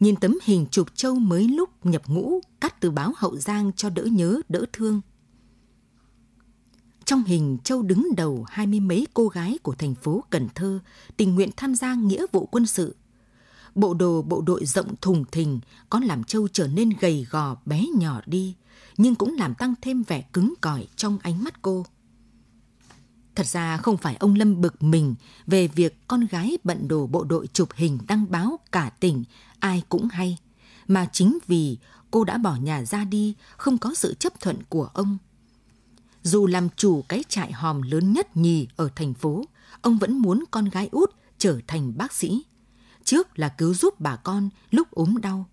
Nhìn tấm hình chụp châu mới lúc nhập ngũ, cắt từ báo Hậu Giang cho đỡ nhớ, đỡ thương. Trong hình Châu đứng đầu hai mươi mấy cô gái của thành phố Cần Thơ tình nguyện tham gia nghĩa vụ quân sự bộ đồ bộ đội rộng thùng thình có làm Châu trở nên gầy gò bé nhỏ đi, nhưng cũng làm tăng thêm vẻ cứng cỏi trong ánh mắt cô. Thật ra không phải ông Lâm bực mình về việc con gái bận đồ bộ đội chụp hình đăng báo cả tỉnh, ai cũng hay, mà chính vì cô đã bỏ nhà ra đi, không có sự chấp thuận của ông. Dù làm chủ cái trại hòm lớn nhất nhì ở thành phố, ông vẫn muốn con gái út trở thành bác sĩ trước là cứu giúp bà con lúc ốm đau.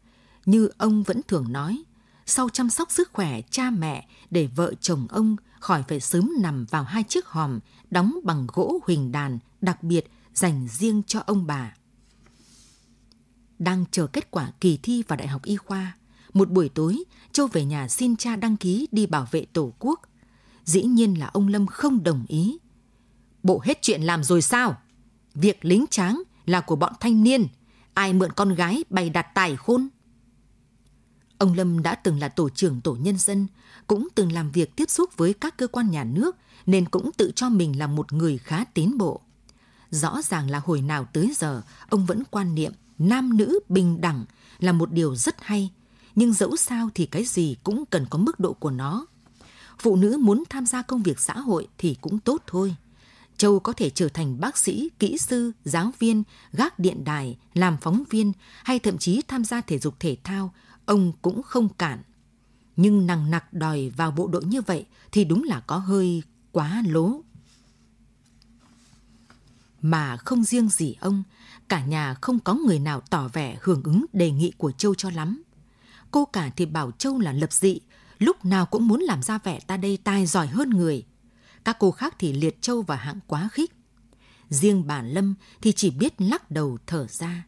Như ông vẫn thường nói, sau chăm sóc sức khỏe cha mẹ để vợ chồng ông khỏi phải sớm nằm vào hai chiếc hòm đóng bằng gỗ huỳnh đàn đặc biệt dành riêng cho ông bà. Đang chờ kết quả kỳ thi vào Đại học Y khoa, một buổi tối Châu về nhà xin cha đăng ký đi bảo vệ Tổ quốc. Dĩ nhiên là ông Lâm không đồng ý. Bộ hết chuyện làm rồi sao? Việc lính tráng là của bọn thanh niên, ai mượn con gái bày đặt tài khôn. Ông Lâm đã từng là tổ trưởng tổ nhân dân, cũng từng làm việc tiếp xúc với các cơ quan nhà nước nên cũng tự cho mình là một người khá tiến bộ. Rõ ràng là hồi nào tới giờ, ông vẫn quan niệm nam nữ bình đẳng là một điều rất hay, nhưng dẫu sao thì cái gì cũng cần có mức độ của nó. Phụ nữ muốn tham gia công việc xã hội thì cũng tốt thôi. Châu có thể trở thành bác sĩ, kỹ sư, giáo viên, gác điện đài, làm phóng viên hay thậm chí tham gia thể dục thể thao, ông cũng không cản. Nhưng nặng nặc đòi vào bộ đội như vậy thì đúng là có hơi quá lố. Mà không riêng gì ông, Cả nhà không có người nào tỏ vẻ hưởng ứng đề nghị của Châu cho lắm. Cô cả thì bảo Châu là lập dị, lúc nào cũng muốn làm ra vẻ ta đây tài giỏi hơn người. Các cô khác thì liệt Châu vào hạng quá khích. Riêng bà Lâm thì chỉ biết lắc đầu thở ra.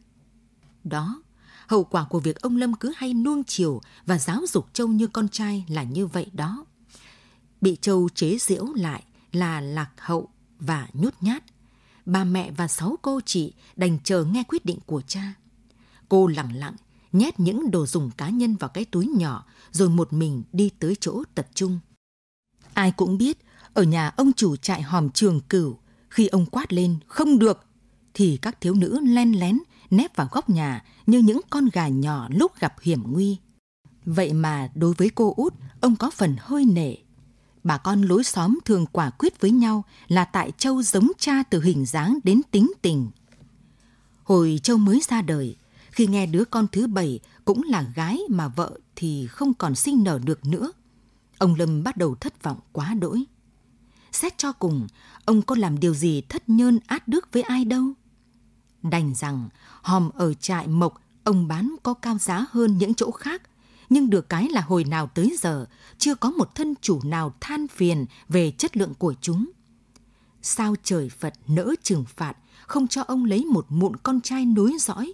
Đó, hậu quả của việc ông Lâm cứ hay nuông chiều và giáo dục Châu như con trai là như vậy đó. Bị Châu chế giễu lại là lạc hậu và nhút nhát. Bà mẹ và sáu cô chị đành chờ nghe quyết định của cha. Cô lặng lặng nhét những đồ dùng cá nhân vào cái túi nhỏ rồi một mình đi tới chỗ tập trung. Ai cũng biết, ở nhà ông chủ trại hòm trường cửu, khi ông quát lên không được, thì các thiếu nữ len lén nép vào góc nhà như những con gà nhỏ lúc gặp hiểm nguy. Vậy mà đối với cô út, ông có phần hơi nể. Bà con lối xóm thường quả quyết với nhau là tại Châu giống cha từ hình dáng đến tính tình. Hồi Châu mới ra đời, khi nghe đứa con thứ bảy cũng là gái mà vợ thì không còn sinh nở được nữa. Ông Lâm bắt đầu thất vọng quá đỗi. Xét cho cùng, ông có làm điều gì thất nhơn át đức với ai đâu. Đành rằng, hòm ở trại mộc ông bán có cao giá hơn những chỗ khác, nhưng được cái là hồi nào tới giờ chưa có một thân chủ nào than phiền về chất lượng của chúng. Sao trời Phật nỡ trừng phạt không cho ông lấy một mụn con trai nối dõi?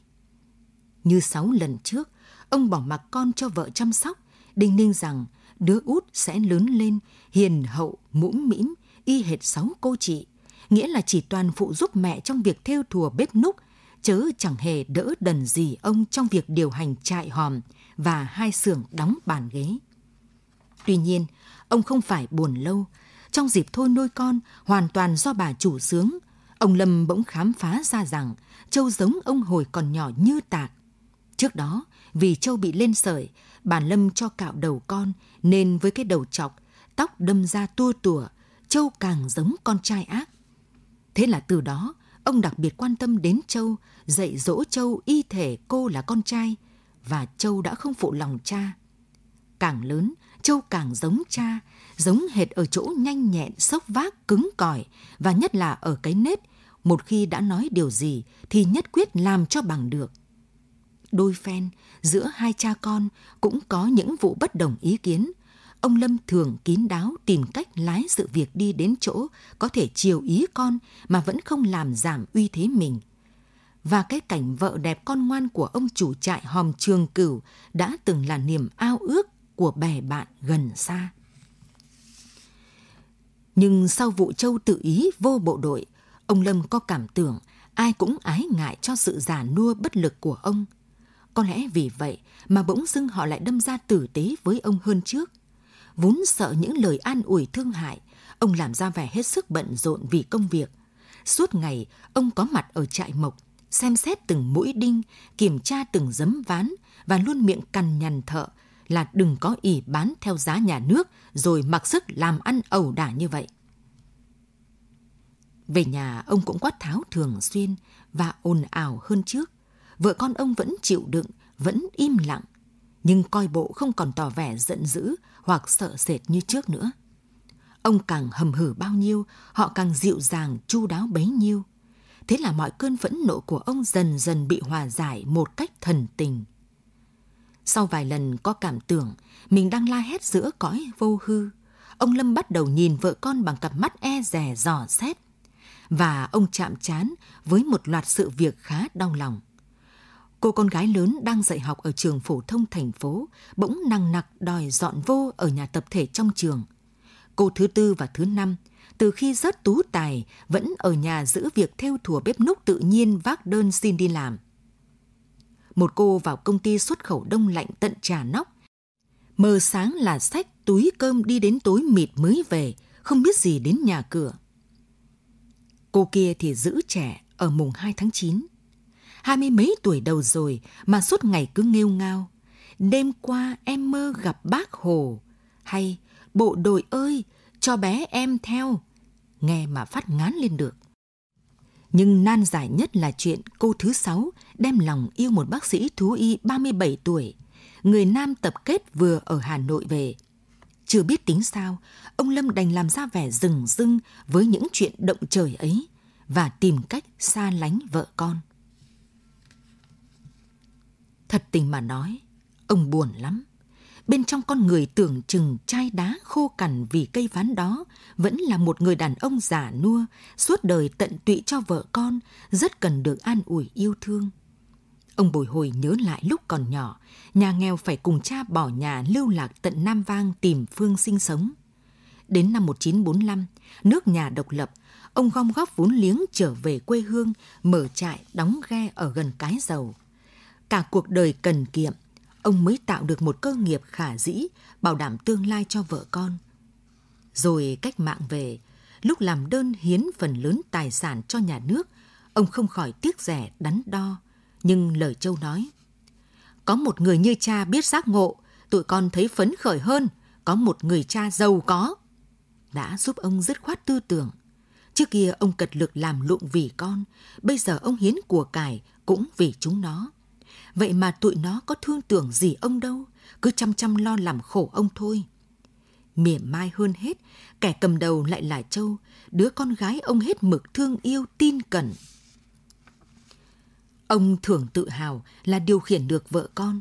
Như sáu lần trước, ông bỏ mặc con cho vợ chăm sóc, đinh ninh rằng đứa út sẽ lớn lên hiền hậu, mũm mĩm, y hệt sáu cô chị, nghĩa là chỉ toàn phụ giúp mẹ trong việc thêu thùa bếp núc, chớ chẳng hề đỡ đần gì ông trong việc điều hành trại hòm và hai xưởng đóng bàn ghế. Tuy nhiên, ông không phải buồn lâu. Trong dịp thôi nuôi con, hoàn toàn do bà chủ sướng, ông Lâm bỗng khám phá ra rằng Châu giống ông hồi còn nhỏ như tạc. Trước đó, vì Châu bị lên sởi, bà Lâm cho cạo đầu con, nên với cái đầu chọc, tóc đâm ra tua tủa, Châu càng giống con trai ác. Thế là từ đó, ông đặc biệt quan tâm đến Châu, dạy dỗ Châu y thể cô là con trai, và Châu đã không phụ lòng cha. Càng lớn, Châu càng giống cha, giống hệt ở chỗ nhanh nhẹn, sốc vác, cứng cỏi, và nhất là ở cái nết, một khi đã nói điều gì thì nhất quyết làm cho bằng được đôi phen, giữa hai cha con cũng có những vụ bất đồng ý kiến. Ông Lâm thường kín đáo tìm cách lái sự việc đi đến chỗ có thể chiều ý con mà vẫn không làm giảm uy thế mình. Và cái cảnh vợ đẹp con ngoan của ông chủ trại hòm trường cửu đã từng là niềm ao ước của bè bạn gần xa. Nhưng sau vụ Châu tự ý vô bộ đội, ông Lâm có cảm tưởng ai cũng ái ngại cho sự giả nua bất lực của ông – có lẽ vì vậy mà bỗng dưng họ lại đâm ra tử tế với ông hơn trước. Vốn sợ những lời an ủi thương hại, ông làm ra vẻ hết sức bận rộn vì công việc. Suốt ngày, ông có mặt ở trại mộc, xem xét từng mũi đinh, kiểm tra từng giấm ván và luôn miệng cằn nhằn thợ là đừng có ỉ bán theo giá nhà nước rồi mặc sức làm ăn ẩu đả như vậy. Về nhà, ông cũng quát tháo thường xuyên và ồn ào hơn trước vợ con ông vẫn chịu đựng, vẫn im lặng, nhưng coi bộ không còn tỏ vẻ giận dữ hoặc sợ sệt như trước nữa. Ông càng hầm hử bao nhiêu, họ càng dịu dàng, chu đáo bấy nhiêu. Thế là mọi cơn phẫn nộ của ông dần dần bị hòa giải một cách thần tình. Sau vài lần có cảm tưởng mình đang la hét giữa cõi vô hư, ông Lâm bắt đầu nhìn vợ con bằng cặp mắt e rè dò xét. Và ông chạm chán với một loạt sự việc khá đau lòng cô con gái lớn đang dạy học ở trường phổ thông thành phố bỗng năng nặc đòi dọn vô ở nhà tập thể trong trường. Cô thứ tư và thứ năm, từ khi rất tú tài, vẫn ở nhà giữ việc theo thùa bếp núc tự nhiên vác đơn xin đi làm. Một cô vào công ty xuất khẩu đông lạnh tận trà nóc. Mờ sáng là sách túi cơm đi đến tối mịt mới về, không biết gì đến nhà cửa. Cô kia thì giữ trẻ ở mùng 2 tháng 9 hai mươi mấy tuổi đầu rồi mà suốt ngày cứ nghêu ngao. Đêm qua em mơ gặp bác Hồ. Hay bộ đội ơi, cho bé em theo. Nghe mà phát ngán lên được. Nhưng nan giải nhất là chuyện cô thứ sáu đem lòng yêu một bác sĩ thú y 37 tuổi, người nam tập kết vừa ở Hà Nội về. Chưa biết tính sao, ông Lâm đành làm ra vẻ rừng rưng với những chuyện động trời ấy và tìm cách xa lánh vợ con. Thật tình mà nói, ông buồn lắm. Bên trong con người tưởng chừng chai đá khô cằn vì cây ván đó vẫn là một người đàn ông giả nua, suốt đời tận tụy cho vợ con, rất cần được an ủi yêu thương. Ông bồi hồi nhớ lại lúc còn nhỏ, nhà nghèo phải cùng cha bỏ nhà lưu lạc tận Nam Vang tìm phương sinh sống. Đến năm 1945, nước nhà độc lập, ông gom góp vốn liếng trở về quê hương, mở trại, đóng ghe ở gần cái dầu. Cả cuộc đời cần kiệm, ông mới tạo được một cơ nghiệp khả dĩ, bảo đảm tương lai cho vợ con. Rồi cách mạng về, lúc làm đơn hiến phần lớn tài sản cho nhà nước, ông không khỏi tiếc rẻ đắn đo. Nhưng lời Châu nói, có một người như cha biết giác ngộ, tụi con thấy phấn khởi hơn, có một người cha giàu có. Đã giúp ông dứt khoát tư tưởng. Trước kia ông cật lực làm lụng vì con, bây giờ ông hiến của cải cũng vì chúng nó. Vậy mà tụi nó có thương tưởng gì ông đâu, cứ chăm chăm lo làm khổ ông thôi. Mỉa mai hơn hết, kẻ cầm đầu lại là Châu, đứa con gái ông hết mực thương yêu tin cẩn. Ông thường tự hào là điều khiển được vợ con.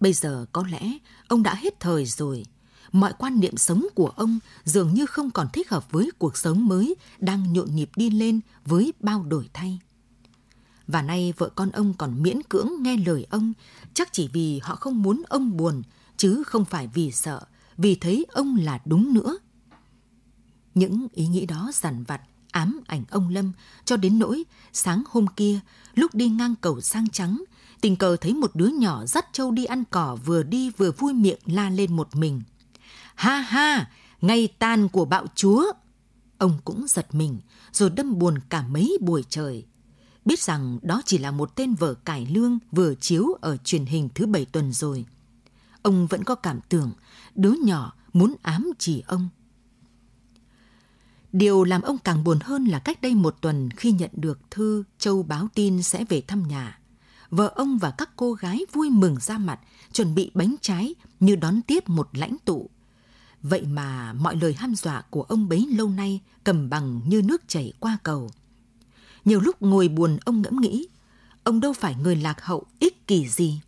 Bây giờ có lẽ ông đã hết thời rồi. Mọi quan niệm sống của ông dường như không còn thích hợp với cuộc sống mới đang nhộn nhịp đi lên với bao đổi thay. Và nay vợ con ông còn miễn cưỡng nghe lời ông, chắc chỉ vì họ không muốn ông buồn, chứ không phải vì sợ, vì thấy ông là đúng nữa. Những ý nghĩ đó dằn vặt, ám ảnh ông Lâm cho đến nỗi sáng hôm kia lúc đi ngang cầu sang trắng tình cờ thấy một đứa nhỏ dắt trâu đi ăn cỏ vừa đi vừa vui miệng la lên một mình. Ha ha, ngày tan của bạo chúa. Ông cũng giật mình rồi đâm buồn cả mấy buổi trời biết rằng đó chỉ là một tên vợ cải lương vừa chiếu ở truyền hình thứ bảy tuần rồi. Ông vẫn có cảm tưởng đứa nhỏ muốn ám chỉ ông. Điều làm ông càng buồn hơn là cách đây một tuần khi nhận được thư Châu báo tin sẽ về thăm nhà. Vợ ông và các cô gái vui mừng ra mặt, chuẩn bị bánh trái như đón tiếp một lãnh tụ. Vậy mà mọi lời ham dọa của ông bấy lâu nay cầm bằng như nước chảy qua cầu. Nhiều lúc ngồi buồn ông ngẫm nghĩ, ông đâu phải người lạc hậu ích kỷ gì.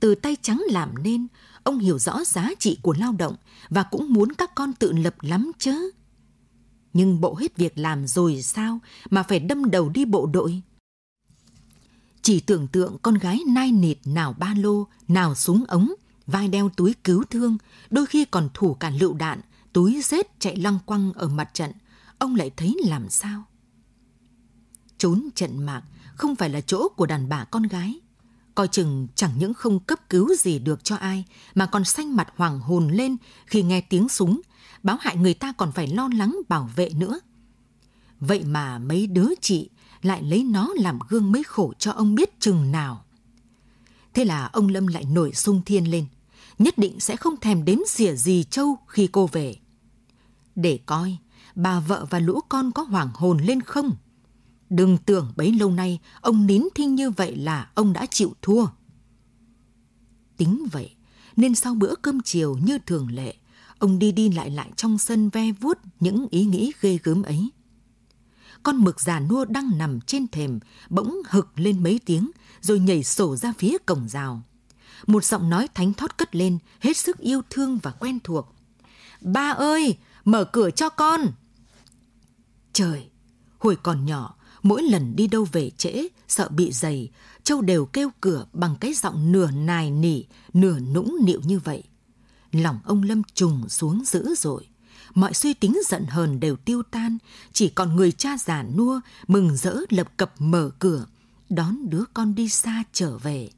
Từ tay trắng làm nên, ông hiểu rõ giá trị của lao động và cũng muốn các con tự lập lắm chứ. Nhưng bộ hết việc làm rồi sao mà phải đâm đầu đi bộ đội? Chỉ tưởng tượng con gái nai nịt nào ba lô, nào súng ống, vai đeo túi cứu thương, đôi khi còn thủ cả lựu đạn, túi rết chạy lăng quăng ở mặt trận, ông lại thấy làm sao? Trốn trận mạc không phải là chỗ của đàn bà con gái. Coi chừng chẳng những không cấp cứu gì được cho ai, mà còn xanh mặt hoàng hồn lên khi nghe tiếng súng, báo hại người ta còn phải lo lắng bảo vệ nữa. Vậy mà mấy đứa chị lại lấy nó làm gương mấy khổ cho ông biết chừng nào. Thế là ông Lâm lại nổi sung thiên lên, nhất định sẽ không thèm đếm xỉa gì Châu khi cô về. Để coi, bà vợ và lũ con có hoàng hồn lên không? Đừng tưởng bấy lâu nay ông nín thinh như vậy là ông đã chịu thua. Tính vậy, nên sau bữa cơm chiều như thường lệ, ông đi đi lại lại trong sân ve vuốt những ý nghĩ ghê gớm ấy. Con mực già nua đang nằm trên thềm, bỗng hực lên mấy tiếng, rồi nhảy sổ ra phía cổng rào. Một giọng nói thánh thót cất lên, hết sức yêu thương và quen thuộc. Ba ơi, mở cửa cho con! Trời, hồi còn nhỏ, Mỗi lần đi đâu về trễ, sợ bị dày, Châu đều kêu cửa bằng cái giọng nửa nài nỉ, nửa nũng nịu như vậy. Lòng ông Lâm trùng xuống dữ dội. Mọi suy tính giận hờn đều tiêu tan, chỉ còn người cha già nua, mừng rỡ lập cập mở cửa, đón đứa con đi xa trở về.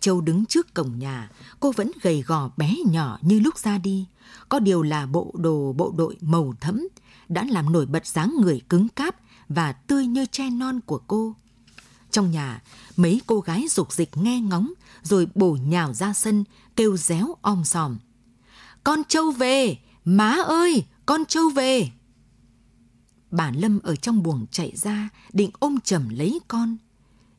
Châu đứng trước cổng nhà, cô vẫn gầy gò bé nhỏ như lúc ra đi. Có điều là bộ đồ bộ đội màu thẫm, đã làm nổi bật dáng người cứng cáp, và tươi như tre non của cô. Trong nhà, mấy cô gái dục dịch nghe ngóng rồi bổ nhào ra sân kêu réo om sòm. Con trâu về! Má ơi! Con trâu về! Bà Lâm ở trong buồng chạy ra định ôm chầm lấy con.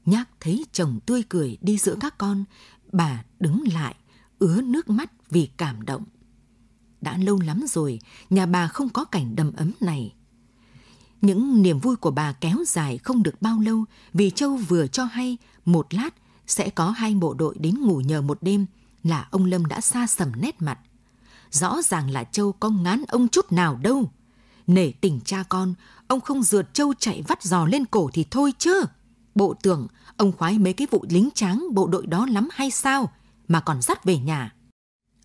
Nhác thấy chồng tươi cười đi giữa các con, bà đứng lại, ứa nước mắt vì cảm động. Đã lâu lắm rồi, nhà bà không có cảnh đầm ấm này. Những niềm vui của bà kéo dài không được bao lâu vì Châu vừa cho hay một lát sẽ có hai bộ đội đến ngủ nhờ một đêm là ông Lâm đã xa sầm nét mặt. Rõ ràng là Châu có ngán ông chút nào đâu. Nể tình cha con, ông không rượt Châu chạy vắt giò lên cổ thì thôi chứ. Bộ tưởng ông khoái mấy cái vụ lính tráng bộ đội đó lắm hay sao mà còn dắt về nhà.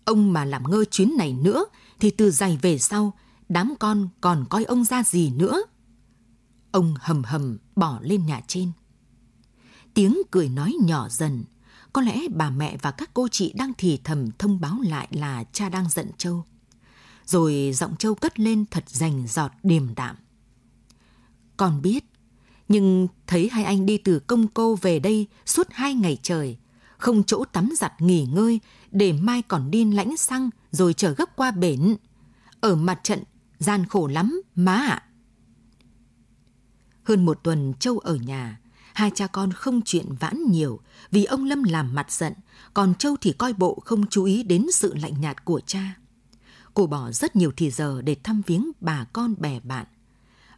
Ông mà làm ngơ chuyến này nữa thì từ giày về sau, đám con còn coi ông ra gì nữa. Ông hầm hầm bỏ lên nhà trên. Tiếng cười nói nhỏ dần, có lẽ bà mẹ và các cô chị đang thì thầm thông báo lại là cha đang giận Châu. Rồi giọng Châu cất lên thật rành giọt điềm đạm. Con biết, nhưng thấy hai anh đi từ công cô về đây suốt hai ngày trời, không chỗ tắm giặt nghỉ ngơi để mai còn đi lãnh xăng rồi chở gấp qua bến Ở mặt trận, gian khổ lắm, má ạ. Hơn một tuần Châu ở nhà, hai cha con không chuyện vãn nhiều vì ông Lâm làm mặt giận, còn Châu thì coi bộ không chú ý đến sự lạnh nhạt của cha. Cô bỏ rất nhiều thì giờ để thăm viếng bà con bè bạn.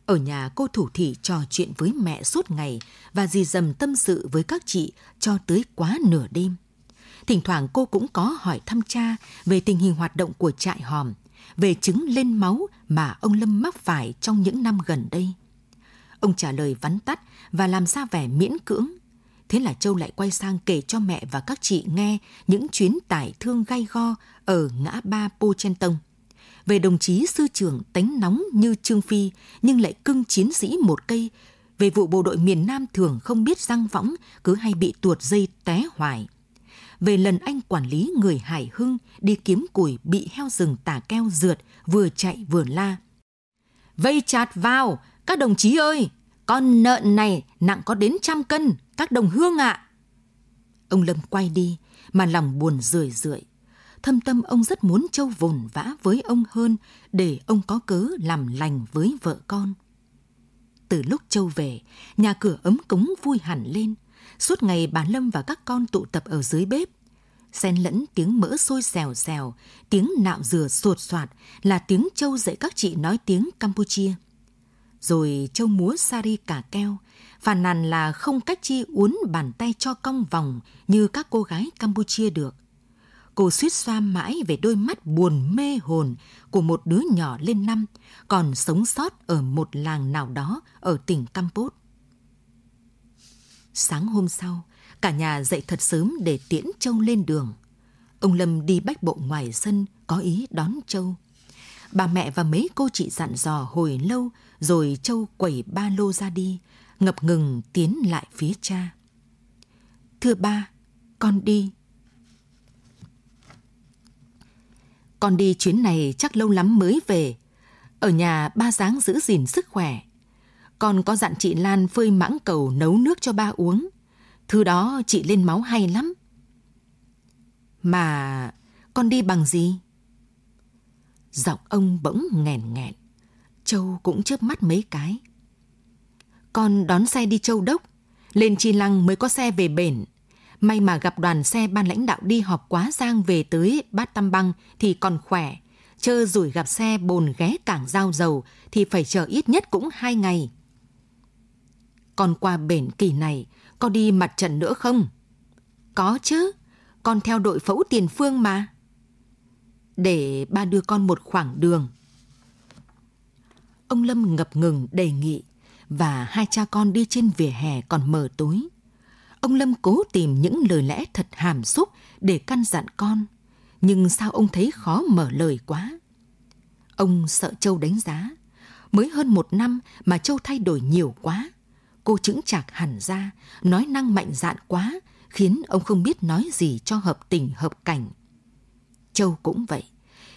Ở nhà cô thủ thị trò chuyện với mẹ suốt ngày và dì dầm tâm sự với các chị cho tới quá nửa đêm. Thỉnh thoảng cô cũng có hỏi thăm cha về tình hình hoạt động của trại hòm, về chứng lên máu mà ông Lâm mắc phải trong những năm gần đây. Ông trả lời vắn tắt và làm ra vẻ miễn cưỡng. Thế là Châu lại quay sang kể cho mẹ và các chị nghe những chuyến tải thương gai go ở ngã ba Po Chen Tông. Về đồng chí sư trưởng tánh nóng như Trương Phi nhưng lại cưng chiến sĩ một cây. Về vụ bộ đội miền Nam thường không biết răng võng cứ hay bị tuột dây té hoài về lần anh quản lý người Hải Hưng đi kiếm củi bị heo rừng tả keo rượt, vừa chạy vừa la. Vây chặt vào, các đồng chí ơi, con nợn này nặng có đến trăm cân, các đồng hương ạ. Ông Lâm quay đi, mà lòng buồn rười rượi. Thâm tâm ông rất muốn Châu vồn vã với ông hơn để ông có cớ làm lành với vợ con. Từ lúc Châu về, nhà cửa ấm cúng vui hẳn lên. Suốt ngày bà Lâm và các con tụ tập ở dưới bếp. Xen lẫn tiếng mỡ sôi xèo xèo, tiếng nạo dừa sột soạt là tiếng Châu dạy các chị nói tiếng Campuchia rồi châu múa sari cả keo, phàn nàn là không cách chi uốn bàn tay cho cong vòng như các cô gái Campuchia được. Cô suýt xoa mãi về đôi mắt buồn mê hồn của một đứa nhỏ lên năm, còn sống sót ở một làng nào đó ở tỉnh Campos. Sáng hôm sau, cả nhà dậy thật sớm để tiễn Châu lên đường. Ông Lâm đi bách bộ ngoài sân có ý đón Châu. Bà mẹ và mấy cô chị dặn dò hồi lâu rồi Châu quẩy ba lô ra đi, ngập ngừng tiến lại phía cha. Thưa ba, con đi. Con đi chuyến này chắc lâu lắm mới về. Ở nhà ba dáng giữ gìn sức khỏe. Con có dặn chị Lan phơi mãng cầu nấu nước cho ba uống. Thứ đó chị lên máu hay lắm. Mà con đi bằng gì? Giọng ông bỗng nghèn nghẹn. Châu cũng chớp mắt mấy cái. Con đón xe đi Châu Đốc, lên Chi Lăng mới có xe về bển. May mà gặp đoàn xe ban lãnh đạo đi họp quá giang về tới Bát Tam Băng thì còn khỏe. Chơ rủi gặp xe bồn ghé cảng giao dầu thì phải chờ ít nhất cũng hai ngày. Con qua bển kỳ này, có đi mặt trận nữa không? Có chứ, con theo đội phẫu tiền phương mà. Để ba đưa con một khoảng đường ông Lâm ngập ngừng đề nghị và hai cha con đi trên vỉa hè còn mờ tối. Ông Lâm cố tìm những lời lẽ thật hàm xúc để căn dặn con, nhưng sao ông thấy khó mở lời quá. Ông sợ Châu đánh giá, mới hơn một năm mà Châu thay đổi nhiều quá. Cô chững chạc hẳn ra, nói năng mạnh dạn quá, khiến ông không biết nói gì cho hợp tình hợp cảnh. Châu cũng vậy.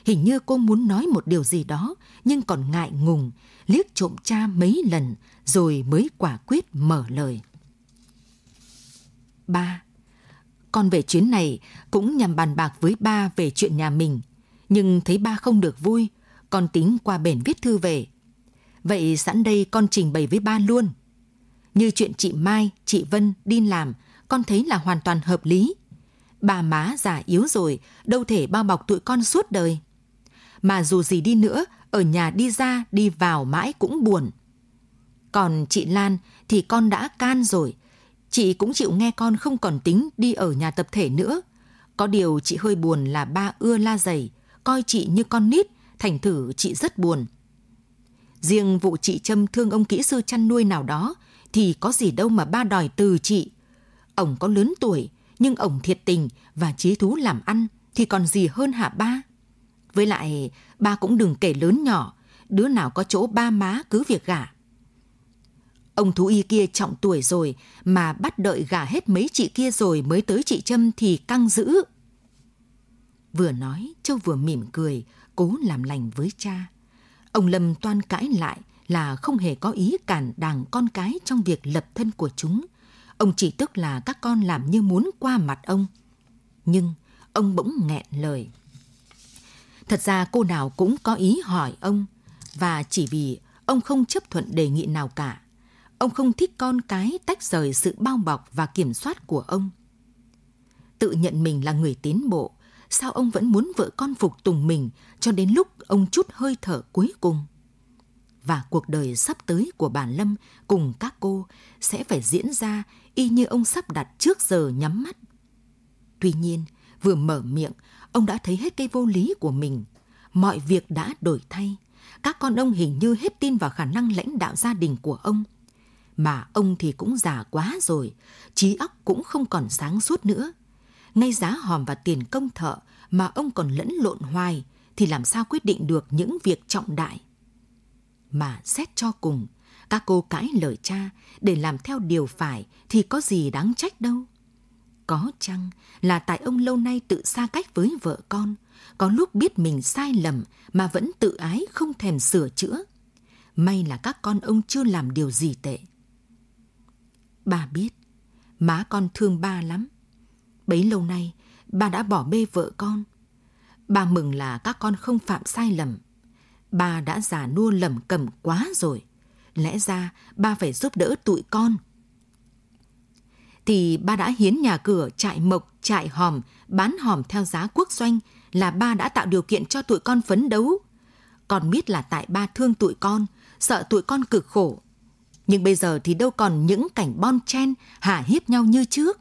Hình như cô muốn nói một điều gì đó, nhưng còn ngại ngùng, liếc trộm cha mấy lần rồi mới quả quyết mở lời. Ba, con về chuyến này cũng nhằm bàn bạc với ba về chuyện nhà mình, nhưng thấy ba không được vui, con tính qua bển viết thư về. Vậy sẵn đây con trình bày với ba luôn. Như chuyện chị Mai, chị Vân đi làm, con thấy là hoàn toàn hợp lý. Bà má già yếu rồi, đâu thể bao bọc tụi con suốt đời mà dù gì đi nữa, ở nhà đi ra đi vào mãi cũng buồn. Còn chị Lan thì con đã can rồi, Chị cũng chịu nghe con không còn tính đi ở nhà tập thể nữa. Có điều chị hơi buồn là ba ưa la dày, coi chị như con nít, thành thử chị rất buồn. Riêng vụ chị châm thương ông kỹ sư chăn nuôi nào đó thì có gì đâu mà ba đòi từ chị. Ông có lớn tuổi, nhưng ổng thiệt tình và trí thú làm ăn thì còn gì hơn hả ba? Với lại, ba cũng đừng kể lớn nhỏ, đứa nào có chỗ ba má cứ việc gả. Ông thú y kia trọng tuổi rồi mà bắt đợi gả hết mấy chị kia rồi mới tới chị Trâm thì căng dữ. Vừa nói, Châu vừa mỉm cười, cố làm lành với cha. Ông Lâm toan cãi lại là không hề có ý cản đàng con cái trong việc lập thân của chúng. Ông chỉ tức là các con làm như muốn qua mặt ông. Nhưng ông bỗng nghẹn lời. Thật ra cô nào cũng có ý hỏi ông, và chỉ vì ông không chấp thuận đề nghị nào cả. Ông không thích con cái tách rời sự bao bọc và kiểm soát của ông. Tự nhận mình là người tiến bộ, sao ông vẫn muốn vợ con phục tùng mình cho đến lúc ông chút hơi thở cuối cùng? Và cuộc đời sắp tới của bà Lâm cùng các cô sẽ phải diễn ra y như ông sắp đặt trước giờ nhắm mắt. Tuy nhiên, vừa mở miệng, ông đã thấy hết cái vô lý của mình. Mọi việc đã đổi thay. Các con ông hình như hết tin vào khả năng lãnh đạo gia đình của ông. Mà ông thì cũng già quá rồi, trí óc cũng không còn sáng suốt nữa. Ngay giá hòm và tiền công thợ mà ông còn lẫn lộn hoài thì làm sao quyết định được những việc trọng đại. Mà xét cho cùng, các cô cãi lời cha để làm theo điều phải thì có gì đáng trách đâu. Có chăng là tại ông lâu nay tự xa cách với vợ con, có lúc biết mình sai lầm mà vẫn tự ái không thèm sửa chữa. May là các con ông chưa làm điều gì tệ. Bà biết, má con thương ba lắm. Bấy lâu nay, bà đã bỏ bê vợ con. bà mừng là các con không phạm sai lầm. bà đã già nua lầm cầm quá rồi. Lẽ ra ba phải giúp đỡ tụi con thì ba đã hiến nhà cửa, trại mộc, trại hòm, bán hòm theo giá quốc doanh là ba đã tạo điều kiện cho tụi con phấn đấu. Còn biết là tại ba thương tụi con, sợ tụi con cực khổ. Nhưng bây giờ thì đâu còn những cảnh bon chen, hả hiếp nhau như trước.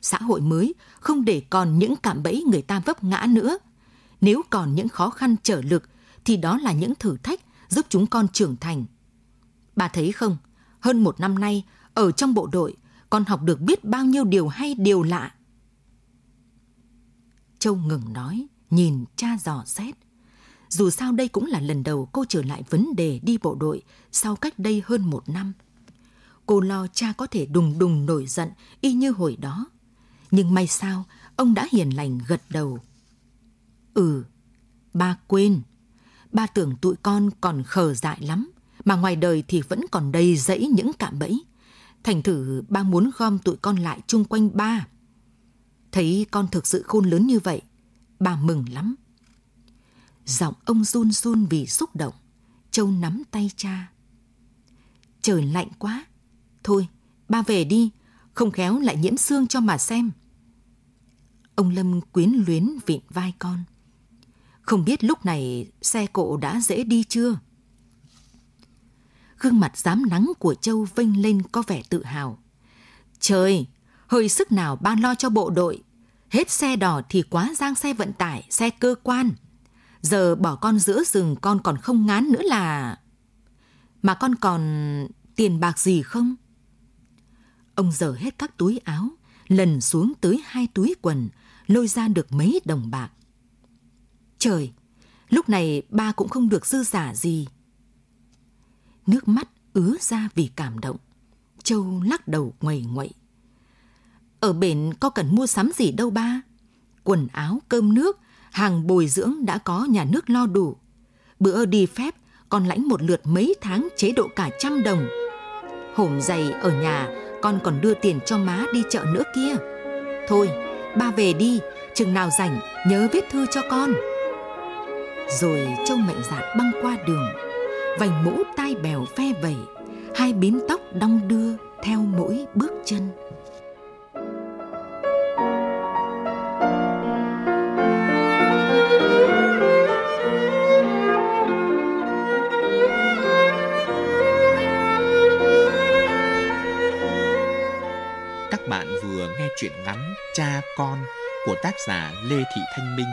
Xã hội mới không để còn những cạm bẫy người ta vấp ngã nữa. Nếu còn những khó khăn trở lực thì đó là những thử thách giúp chúng con trưởng thành. Bà thấy không, hơn một năm nay, ở trong bộ đội, con học được biết bao nhiêu điều hay điều lạ. Châu ngừng nói, nhìn cha dò xét. Dù sao đây cũng là lần đầu cô trở lại vấn đề đi bộ đội sau cách đây hơn một năm. Cô lo cha có thể đùng đùng nổi giận y như hồi đó. Nhưng may sao, ông đã hiền lành gật đầu. Ừ, ba quên. Ba tưởng tụi con còn khờ dại lắm, mà ngoài đời thì vẫn còn đầy rẫy những cạm bẫy. Thành thử ba muốn gom tụi con lại chung quanh ba. Thấy con thực sự khôn lớn như vậy, ba mừng lắm. Giọng ông run run vì xúc động. Châu nắm tay cha. Trời lạnh quá. Thôi, ba về đi, không khéo lại nhiễm xương cho mà xem. Ông Lâm quyến luyến vịn vai con. Không biết lúc này xe cộ đã dễ đi chưa? Gương mặt dám nắng của Châu vênh lên có vẻ tự hào. Trời, hơi sức nào ban lo cho bộ đội. Hết xe đỏ thì quá giang xe vận tải, xe cơ quan. Giờ bỏ con giữa rừng con còn không ngán nữa là... Mà con còn tiền bạc gì không? Ông dở hết các túi áo, lần xuống tới hai túi quần, lôi ra được mấy đồng bạc. Trời, lúc này ba cũng không được dư giả gì. Nước mắt ứa ra vì cảm động. Châu lắc đầu ngoầy ngoậy. Ở bển có cần mua sắm gì đâu ba. Quần áo, cơm nước, hàng bồi dưỡng đã có nhà nước lo đủ. Bữa đi phép con lãnh một lượt mấy tháng chế độ cả trăm đồng. Hổm dày ở nhà con còn đưa tiền cho má đi chợ nữa kia. Thôi, ba về đi, chừng nào rảnh nhớ viết thư cho con. Rồi Châu mạnh dạn băng qua đường, vành mũ tai bèo phe vẩy, hai bím tóc đong đưa theo mỗi bước chân. các bạn vừa nghe truyện ngắn Cha Con của tác giả Lê Thị Thanh Minh